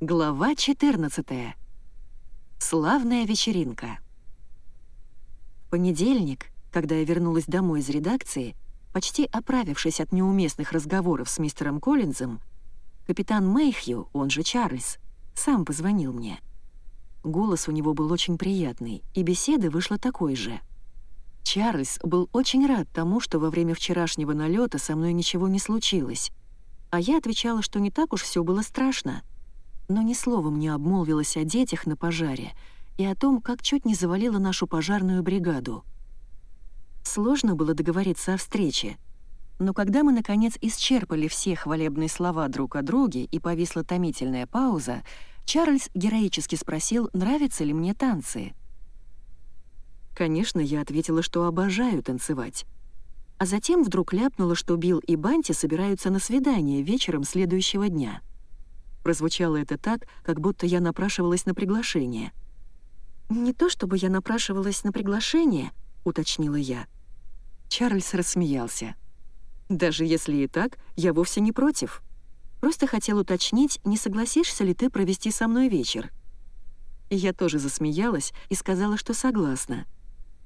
Глава 14. Славная вечеринка. В понедельник, когда я вернулась домой из редакции, почти оправившись от неуместных разговоров с мистером Коллинзом, капитан Мэйхью, он же Чарльз, сам позвонил мне. Голос у него был очень приятный, и беседа вышла такой же. Чарльз был очень рад тому, что во время вчерашнего налета со мной ничего не случилось, а я отвечала, что не так уж все было страшно, но ни словом не обмолвилась о детях на пожаре и о том, как чуть не завалила нашу пожарную бригаду. Сложно было договориться о встрече, но когда мы, наконец, исчерпали все хвалебные слова друг о друге и повисла томительная пауза, Чарльз героически спросил, нравятся ли мне танцы. Конечно, я ответила, что обожаю танцевать. А затем вдруг ляпнула, что Билл и Банти собираются на свидание вечером следующего дня. Прозвучало это так, как будто я напрашивалась на приглашение. «Не то чтобы я напрашивалась на приглашение», — уточнила я. Чарльз рассмеялся. «Даже если и так, я вовсе не против. Просто хотел уточнить, не согласишься ли ты провести со мной вечер». Я тоже засмеялась и сказала, что согласна.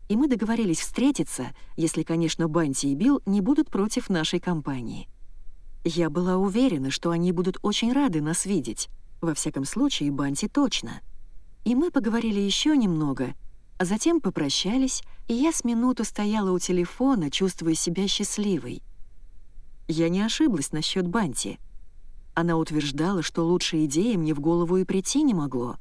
И мы договорились встретиться, если, конечно, Банти и Билл не будут против нашей компании. Я была уверена, что они будут очень рады нас видеть. Во всяком случае, Банти точно. И мы поговорили еще немного, а затем попрощались, и я с минуту стояла у телефона, чувствуя себя счастливой. Я не ошиблась насчет Банти — она утверждала, что лучшей идеи мне в голову и прийти не могло.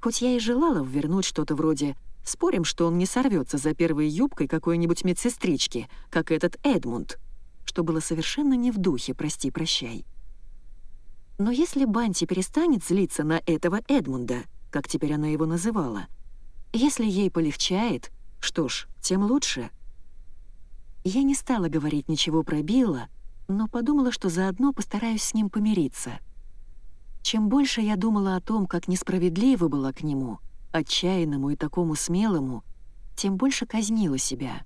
Хоть я и желала ввернуть что-то вроде «спорим, что он не сорвется за первой юбкой какой-нибудь медсестрички, как этот Эдмунд», что было совершенно не в духе «прости-прощай». Но если Банти перестанет злиться на этого Эдмунда, как теперь она его называла, если ей полегчает, что ж, тем лучше. Я не стала говорить ничего про Билла, но подумала, что заодно постараюсь с ним помириться. Чем больше я думала о том, как несправедлива была к нему, отчаянному и такому смелому, тем больше казнила себя.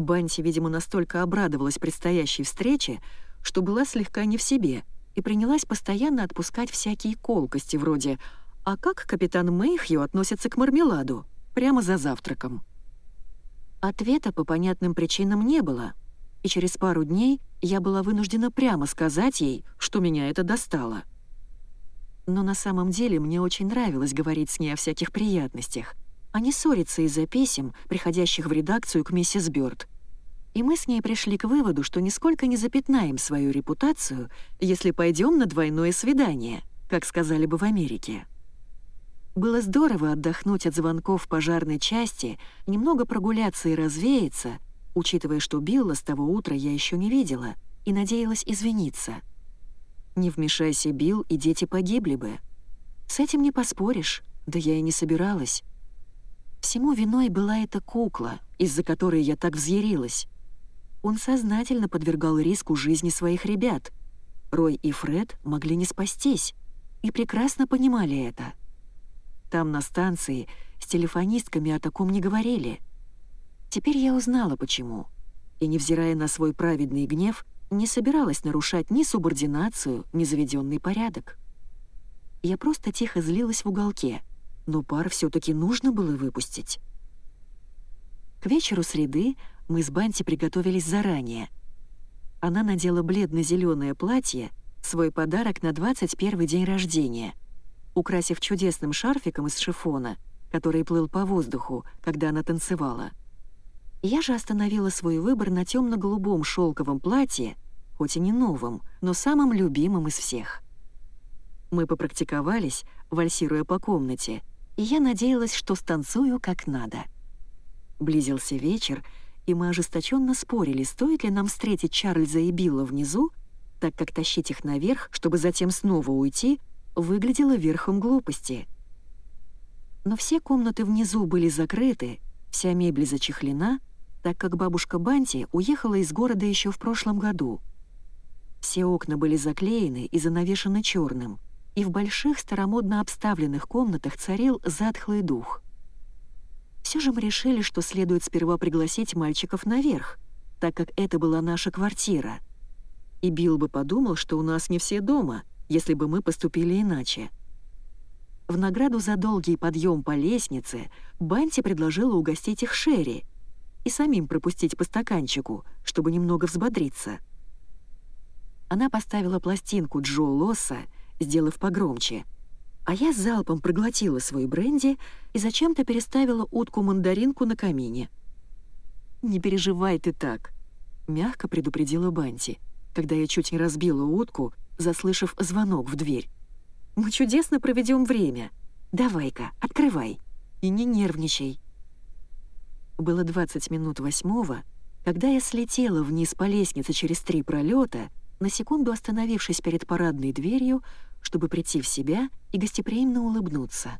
Банти, видимо, настолько обрадовалась предстоящей встрече, что была слегка не в себе и принялась постоянно отпускать всякие колкости вроде «А как капитан Мэйхью относится к мармеладу?» прямо за завтраком. Ответа по понятным причинам не было, и через пару дней я была вынуждена прямо сказать ей, что меня это достало. Но на самом деле мне очень нравилось говорить с ней о всяких приятностях, а не ссориться из-за писем, приходящих в редакцию к миссис Бёрд. И мы с ней пришли к выводу, что нисколько не запятнаем свою репутацию, если пойдем на двойное свидание, как сказали бы в Америке. Было здорово отдохнуть от звонков пожарной части, немного прогуляться и развеяться — учитывая, что Билла с того утра я еще не видела и надеялась извиниться. Не вмешайся, Билл, и дети погибли бы. С этим не поспоришь, да я и не собиралась. Всему виной была эта кукла, из-за которой я так взъярилась. Он сознательно подвергал риску жизни своих ребят. Рой и Фред могли не спастись, и прекрасно понимали это. Там, на станции, с телефонистками о таком не говорили — Теперь я узнала, почему. И, невзирая на свой праведный гнев, не собиралась нарушать ни субординацию, ни заведенный порядок. Я просто тихо злилась в уголке, но пар все таки нужно было выпустить. К вечеру среды мы с Банти приготовились заранее. Она надела бледно зеленое платье, свой подарок на 21 день рождения, украсив чудесным шарфиком из шифона, который плыл по воздуху, когда она танцевала — я же остановила свой выбор на темно-голубом шелковом платье, хоть и не новом, но самым любимым из всех. Мы попрактиковались, вальсируя по комнате, я надеялась, что станцую как надо. Близился вечер, и мы ожесточенно спорили, стоит ли нам встретить Чарльза и Билла внизу, так как тащить их наверх, чтобы затем снова уйти, выглядело верхом глупости. Но все комнаты внизу были закрыты, вся мебель зачехлена, так как бабушка Банти уехала из города еще в прошлом году. Все окна были заклеены и занавешены черным, и в больших старомодно обставленных комнатах царил затхлый дух. Все же мы решили, что следует сперва пригласить мальчиков наверх, так как это была наша квартира. И Билл бы подумал, что у нас не все дома, если бы мы поступили иначе, В награду за долгий подъем по лестнице Банти предложила угостить их Шерри и самим пропустить по стаканчику, чтобы немного взбодриться. Она поставила пластинку Джо Лосса, сделав погромче, а я залпом проглотила свой бренди и зачем-то переставила утку-мандаринку на камине. «Не переживай ты так», — мягко предупредила Банти, когда я чуть не разбила утку, заслышав звонок в дверь. Мы чудесно проведем время. Давай-ка, открывай. И не нервничай. Было 20 минут восьмого, когда я слетела вниз по лестнице через три пролета, на секунду остановившись перед парадной дверью, чтобы прийти в себя и гостеприимно улыбнуться.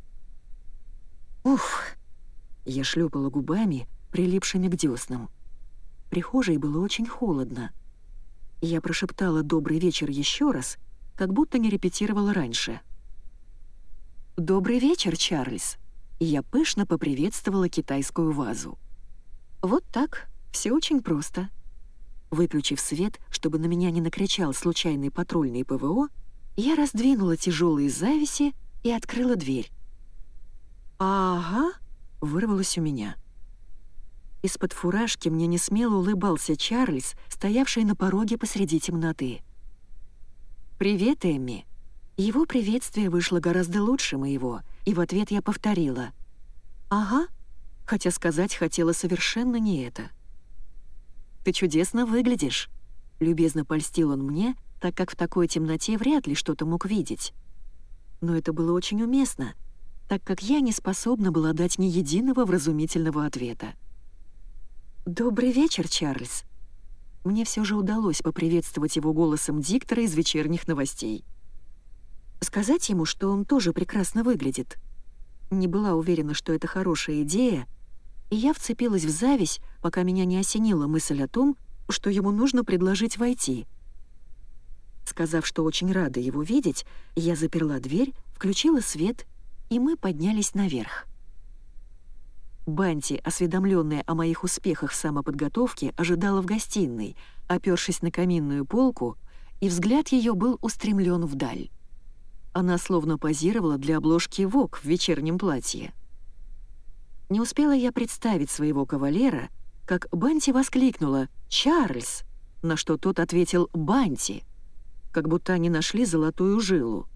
Уф! Я шлепала губами, прилипшими к деснам. Прихожей было очень холодно. Я прошептала «добрый вечер» еще раз — как будто не репетировала раньше. «Добрый вечер, Чарльз!» И я пышно поприветствовала китайскую вазу. Вот так, все очень просто. Выключив свет, чтобы на меня не накричал случайный патрульный ПВО, я раздвинула тяжелые зависи и открыла дверь. «Ага», — вырвалось у меня. Из-под фуражки мне не смело улыбался Чарльз, стоявший на пороге посреди темноты. «Привет, Эмми». Его приветствие вышло гораздо лучше моего, и в ответ я повторила. «Ага», хотя сказать хотела совершенно не это. «Ты чудесно выглядишь», — любезно польстил он мне, так как в такой темноте вряд ли что-то мог видеть. Но это было очень уместно, так как я не способна была дать ни единого вразумительного ответа. «Добрый вечер, Чарльз», мне все же удалось поприветствовать его голосом диктора из вечерних новостей. Сказать ему, что он тоже прекрасно выглядит. Не была уверена, что это хорошая идея, и я вцепилась в зависть, пока меня не осенила мысль о том, что ему нужно предложить войти. Сказав, что очень рада его видеть, я заперла дверь, включила свет, и мы поднялись наверх. Банти, осведомленная о моих успехах в самоподготовке, ожидала в гостиной, опёршись на каминную полку, и взгляд ее был устремлен вдаль. Она словно позировала для обложки «Вок» в вечернем платье. Не успела я представить своего кавалера, как Банти воскликнула «Чарльз!», на что тот ответил «Банти!», как будто они нашли золотую жилу.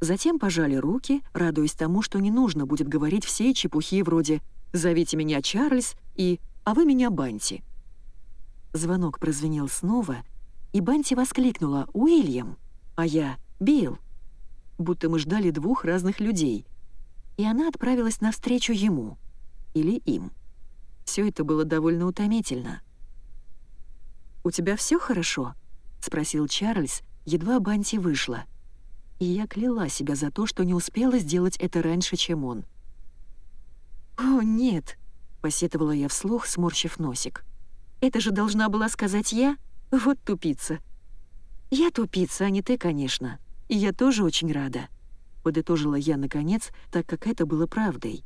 Затем пожали руки, радуясь тому, что не нужно будет говорить все чепухи вроде «Зовите меня Чарльз» и «А вы меня Банти». Звонок прозвенел снова, и Банти воскликнула «Уильям», а я «Билл», будто мы ждали двух разных людей, и она отправилась навстречу ему или им. Все это было довольно утомительно. «У тебя все хорошо?» — спросил Чарльз, едва Банти вышла — и я кляла себя за то, что не успела сделать это раньше, чем он. «О, нет!» — посетовала я вслух, сморщив носик. «Это же должна была сказать я? Вот тупица!» «Я тупица, а не ты, конечно. И я тоже очень рада», — подытожила я наконец, так как это было правдой.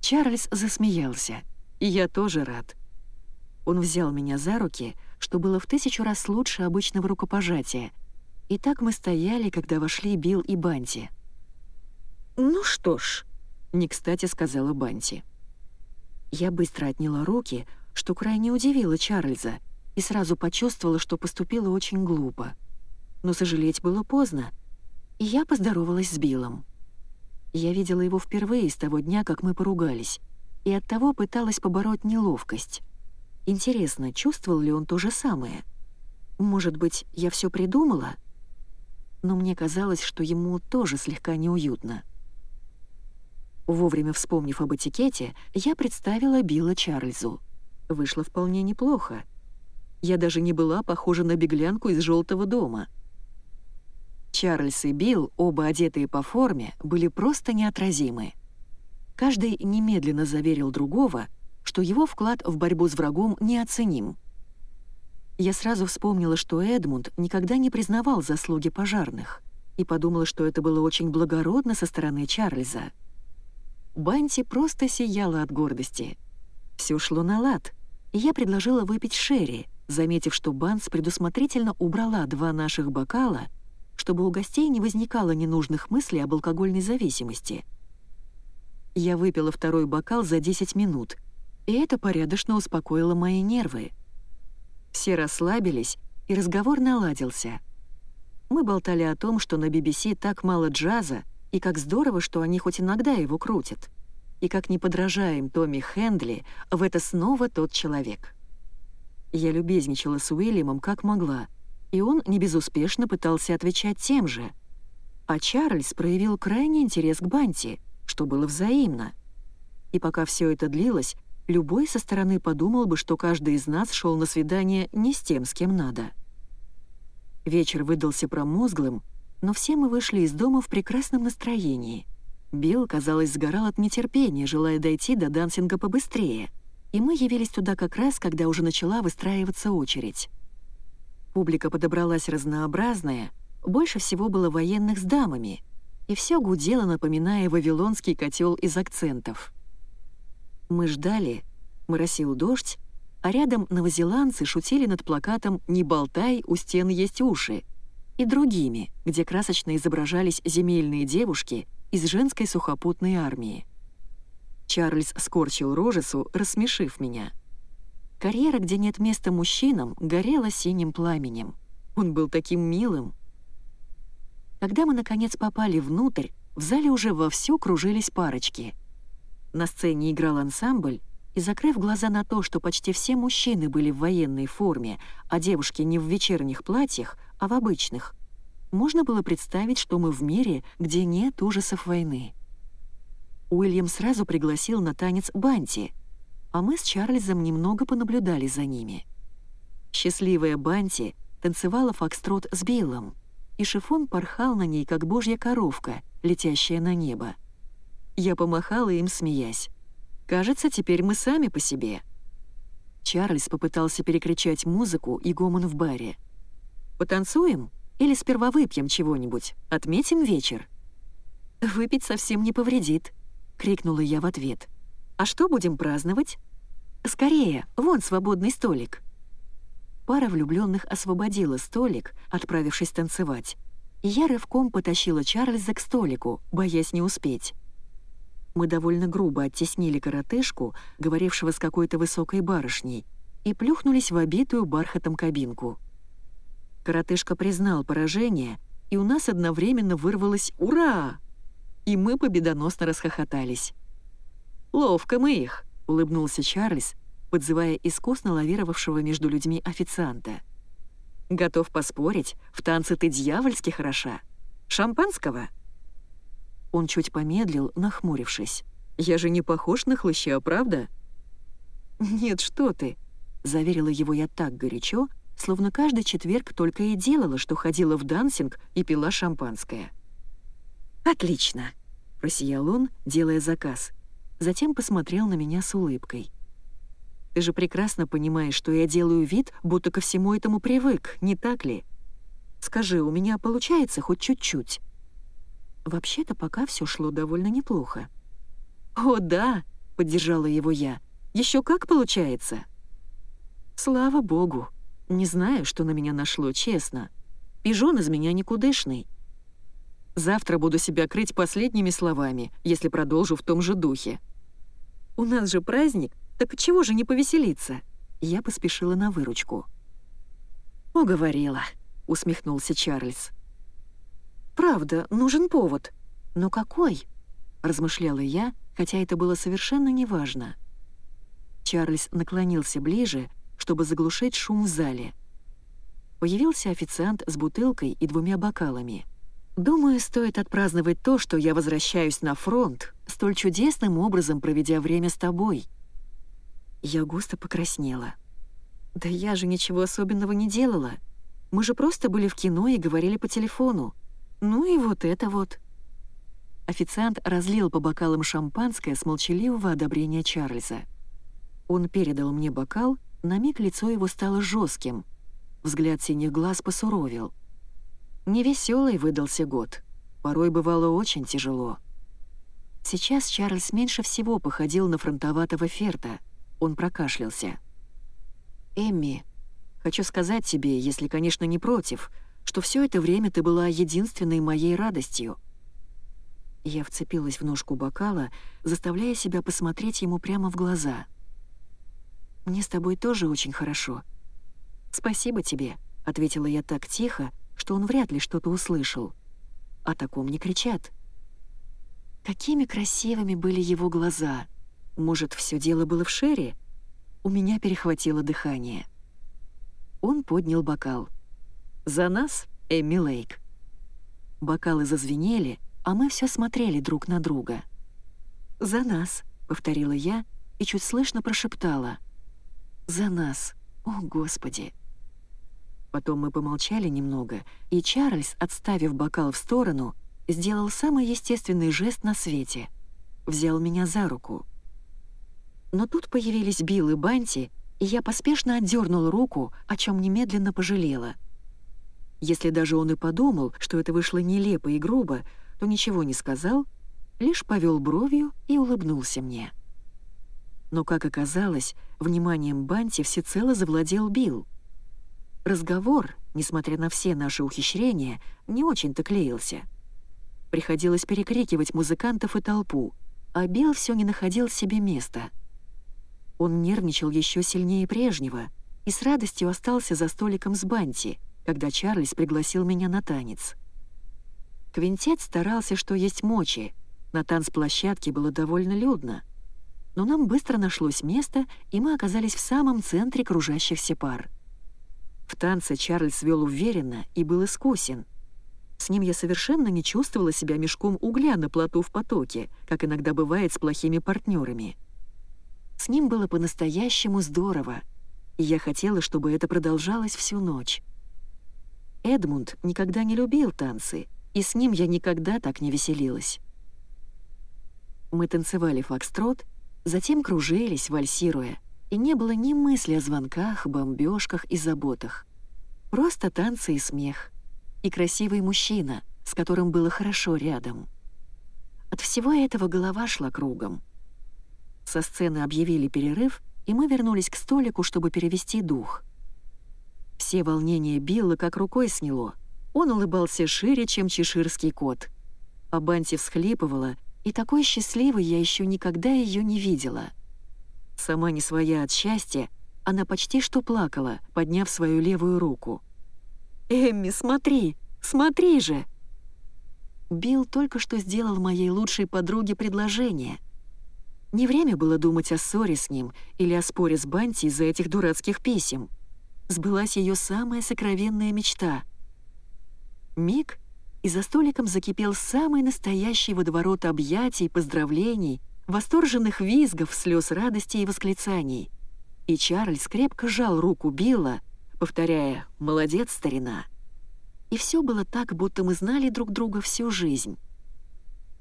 Чарльз засмеялся, и я тоже рад. Он взял меня за руки, что было в тысячу раз лучше обычного рукопожатия, и так мы стояли, когда вошли Билл и Банти. «Ну что ж», — не кстати сказала Банти. Я быстро отняла руки, что крайне удивило Чарльза, и сразу почувствовала, что поступила очень глупо. Но сожалеть было поздно, и я поздоровалась с Биллом. Я видела его впервые с того дня, как мы поругались, и оттого пыталась побороть неловкость. Интересно, чувствовал ли он то же самое? Может быть, я все придумала?» но мне казалось, что ему тоже слегка неуютно. Вовремя вспомнив об этикете, я представила Билла Чарльзу. Вышло вполне неплохо. Я даже не была похожа на беглянку из желтого дома. Чарльз и Билл, оба одетые по форме, были просто неотразимы. Каждый немедленно заверил другого, что его вклад в борьбу с врагом неоценим — я сразу вспомнила, что Эдмунд никогда не признавал заслуги пожарных, и подумала, что это было очень благородно со стороны Чарльза. Банти просто сияла от гордости. Все шло на лад, и я предложила выпить Шерри, заметив, что Банс предусмотрительно убрала два наших бокала, чтобы у гостей не возникало ненужных мыслей об алкогольной зависимости. Я выпила второй бокал за 10 минут, и это порядочно успокоило мои нервы. Все расслабились, и разговор наладился. Мы болтали о том, что на BBC так мало джаза, и как здорово, что они хоть иногда его крутят. И как не подражаем Томми Хендли, в это снова тот человек. Я любезничала с Уильямом как могла — и он не безуспешно пытался отвечать тем же. А Чарльз проявил крайний интерес к Банти, что было взаимно. И пока все это длилось, любой со стороны подумал бы, что каждый из нас шел на свидание не с тем, с кем надо. Вечер выдался промозглым, но все мы вышли из дома в прекрасном настроении. Билл, казалось, сгорал от нетерпения, желая дойти до дансинга побыстрее, и мы явились туда как раз, когда уже начала выстраиваться очередь. Публика подобралась разнообразная, больше всего было военных с дамами, и все гудело, напоминая вавилонский котел из акцентов. Мы ждали, моросил дождь, а рядом новозеландцы шутили над плакатом «Не болтай, у стен есть уши» и другими, где красочно изображались земельные девушки из женской сухопутной армии. Чарльз скорчил рожицу, рассмешив меня — Карьера, где нет места мужчинам, горела синим пламенем. Он был таким милым. Когда мы, наконец, попали внутрь, в зале уже вовсю кружились парочки. На сцене играл ансамбль, и, закрыв глаза на то, что почти все мужчины были в военной форме, а девушки не в вечерних платьях, а в обычных, можно было представить, что мы в мире, где нет ужасов войны. Уильям сразу пригласил на танец Банти — а мы с Чарльзом немного понаблюдали за ними. Счастливая Банти танцевала фокстрот с Биллом, и шифон порхал на ней, как божья коровка, летящая на небо. Я помахала им, смеясь. «Кажется, теперь мы сами по себе». Чарльз попытался перекричать музыку и гомон в баре. «Потанцуем? Или сперва выпьем чего-нибудь? Отметим вечер?» «Выпить совсем не повредит», — крикнула я в ответ. «А что будем праздновать?» «Скорее, вон свободный столик». Пара влюбленных освободила столик, отправившись танцевать. И я рывком потащила Чарльза к столику, боясь не успеть. Мы довольно грубо оттеснили коротышку, говорившего с какой-то высокой барышней, и плюхнулись в обитую бархатом кабинку. Коротышка признал поражение, и у нас одновременно вырвалось «Ура!» И мы победоносно расхохотались. «Ловко мы их», — улыбнулся Чарльз, подзывая искусно лавировавшего между людьми официанта. «Готов поспорить, в танце ты дьявольски хороша. Шампанского?» Он чуть помедлил, нахмурившись. «Я же не похож на хлыща, правда?» «Нет, что ты», — заверила его я так горячо, словно каждый четверг только и делала, что ходила в дансинг и пила шампанское. «Отлично», — просиял он, делая заказ затем посмотрел на меня с улыбкой. «Ты же прекрасно понимаешь, что я делаю вид, будто ко всему этому привык, не так ли? Скажи, у меня получается хоть чуть-чуть?» Вообще-то пока все шло довольно неплохо. «О, да!» — поддержала его я. Еще как получается!» «Слава богу! Не знаю, что на меня нашло, честно. Пижон из меня никудышный. Завтра буду себя крыть последними словами, если продолжу в том же духе. У нас же праздник, так чего же не повеселиться?» Я поспешила на выручку. «Уговорила», — усмехнулся Чарльз. «Правда, нужен повод. Но какой?» — размышляла я, хотя это было совершенно неважно. Чарльз наклонился ближе, чтобы заглушить шум в зале. Появился официант с бутылкой и двумя бокалами. Думаю, стоит отпраздновать то, что я возвращаюсь на фронт, столь чудесным образом проведя время с тобой. Я густо покраснела. Да я же ничего особенного не делала. Мы же просто были в кино и говорили по телефону. Ну и вот это вот. Официант разлил по бокалам шампанское с молчаливого одобрения Чарльза. Он передал мне бокал, на миг лицо его стало жестким. Взгляд синих глаз посуровил. Невеселый выдался год. Порой бывало очень тяжело. Сейчас Чарльз меньше всего походил на фронтоватого Ферта. Он прокашлялся. «Эмми, хочу сказать тебе, если, конечно, не против, что все это время ты была единственной моей радостью». Я вцепилась в ножку бокала, заставляя себя посмотреть ему прямо в глаза. «Мне с тобой тоже очень хорошо». «Спасибо тебе», — ответила я так тихо, что он вряд ли что-то услышал. О таком не кричат. Какими красивыми были его глаза. Может, все дело было в Шерри? У меня перехватило дыхание. Он поднял бокал. «За нас, Эмми Лейк». Бокалы зазвенели, а мы все смотрели друг на друга. «За нас», — повторила я и чуть слышно прошептала. «За нас, о Господи!» Потом мы помолчали немного, и Чарльз, отставив бокал в сторону, сделал самый естественный жест на свете. Взял меня за руку. Но тут появились Билл и Банти, и я поспешно отдернула руку, о чем немедленно пожалела. Если даже он и подумал, что это вышло нелепо и грубо, то ничего не сказал, лишь повел бровью и улыбнулся мне. Но, как оказалось, вниманием Банти всецело завладел Билл. Разговор, несмотря на все наши ухищрения, не очень-то клеился. Приходилось перекрикивать музыкантов и толпу, а Билл все не находил себе места. Он нервничал еще сильнее прежнего и с радостью остался за столиком с Банти, когда Чарльз пригласил меня на танец. Квинтет старался, что есть мочи. На танцплощадке было довольно людно. Но нам быстро нашлось место, и мы оказались в самом центре кружащихся пар. В танце Чарльз вел уверенно и был искусен. С ним я совершенно не чувствовала себя мешком угля на плоту в потоке, как иногда бывает с плохими партнерами. С ним было по-настоящему здорово, и я хотела, чтобы это продолжалось всю ночь. Эдмунд никогда не любил танцы — и с ним я никогда так не веселилась. Мы танцевали фокстрот, затем кружились, вальсируя, и не было ни мысли о звонках, бомбежках и заботах. Просто танцы и смех. И красивый мужчина, с которым было хорошо рядом. От всего этого голова шла кругом. Со сцены объявили перерыв, и мы вернулись к столику, чтобы перевести дух. Все волнения Билла как рукой сняло — он улыбался шире, чем чеширский кот. А Банти всхлипывала, и такой счастливой я еще никогда ее не видела. Сама не своя от счастья, она почти что плакала, подняв свою левую руку. «Эмми, смотри! Смотри же!» Билл только что сделал моей лучшей подруге предложение. Не время было думать о ссоре с ним или о споре с Банти из-за этих дурацких писем. Сбылась ее самая сокровенная мечта — Миг, и за столиком закипел самый настоящий водоворот объятий, поздравлений, восторженных визгов, слез радости и восклицаний. И Чарльз крепко сжал руку Билла, повторяя «Молодец, старина!». И все было так, будто мы знали друг друга всю жизнь.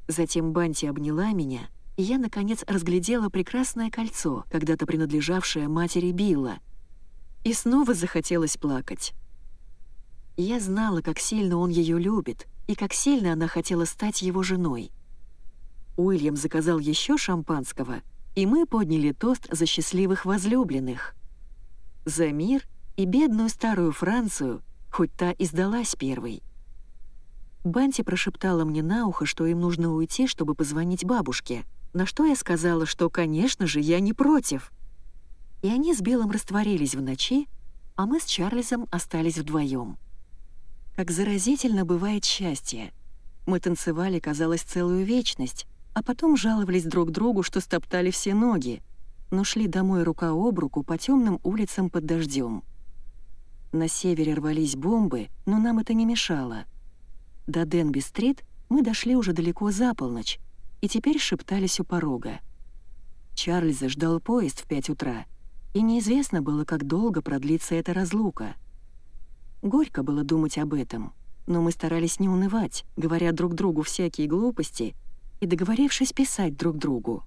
Затем Банти обняла меня, и я, наконец, разглядела прекрасное кольцо, когда-то принадлежавшее матери Билла. И снова захотелось плакать. Я знала, как сильно он ее любит и как сильно она хотела стать его женой. Уильям заказал еще шампанского, и мы подняли тост за счастливых возлюбленных. За мир и бедную старую Францию, хоть та и сдалась первой. Банти прошептала мне на ухо, что им нужно уйти, чтобы позвонить бабушке, на что я сказала, что, конечно же, я не против. И они с Белым растворились в ночи, а мы с Чарльзом остались вдвоем. Как заразительно бывает счастье. Мы танцевали, казалось, целую вечность, а потом жаловались друг другу, что стоптали все ноги, но шли домой рука об руку по темным улицам под дождем. На севере рвались бомбы, но нам это не мешало. До Денби-стрит мы дошли уже далеко за полночь и теперь шептались у порога. Чарльза ждал поезд в пять утра, и неизвестно было, как долго продлится эта разлука — Горько было думать об этом, но мы старались не унывать, говоря друг другу всякие глупости и договорившись писать друг другу.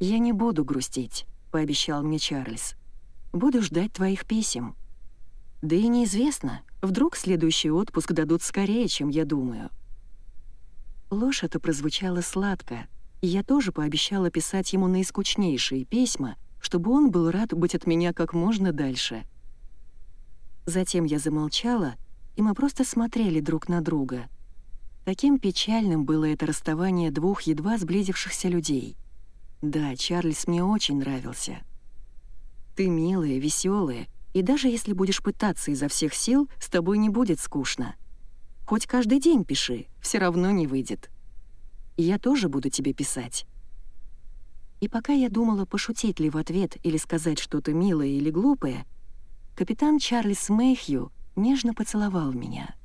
«Я не буду грустить», — пообещал мне Чарльз. «Буду ждать твоих писем». Да и неизвестно, вдруг следующий отпуск дадут скорее, чем я думаю. Ложь это прозвучала сладко, и я тоже пообещала писать ему наискучнейшие письма, чтобы он был рад быть от меня как можно дальше — Затем я замолчала, и мы просто смотрели друг на друга. Таким печальным было это расставание двух едва сблизившихся людей. Да, Чарльз мне очень нравился. Ты милая, веселая, и даже если будешь пытаться изо всех сил, с тобой не будет скучно. Хоть каждый день пиши, все равно не выйдет. И я тоже буду тебе писать. И пока я думала, пошутить ли в ответ или сказать что-то милое или глупое, капитан Чарльз Мэйхью нежно поцеловал меня —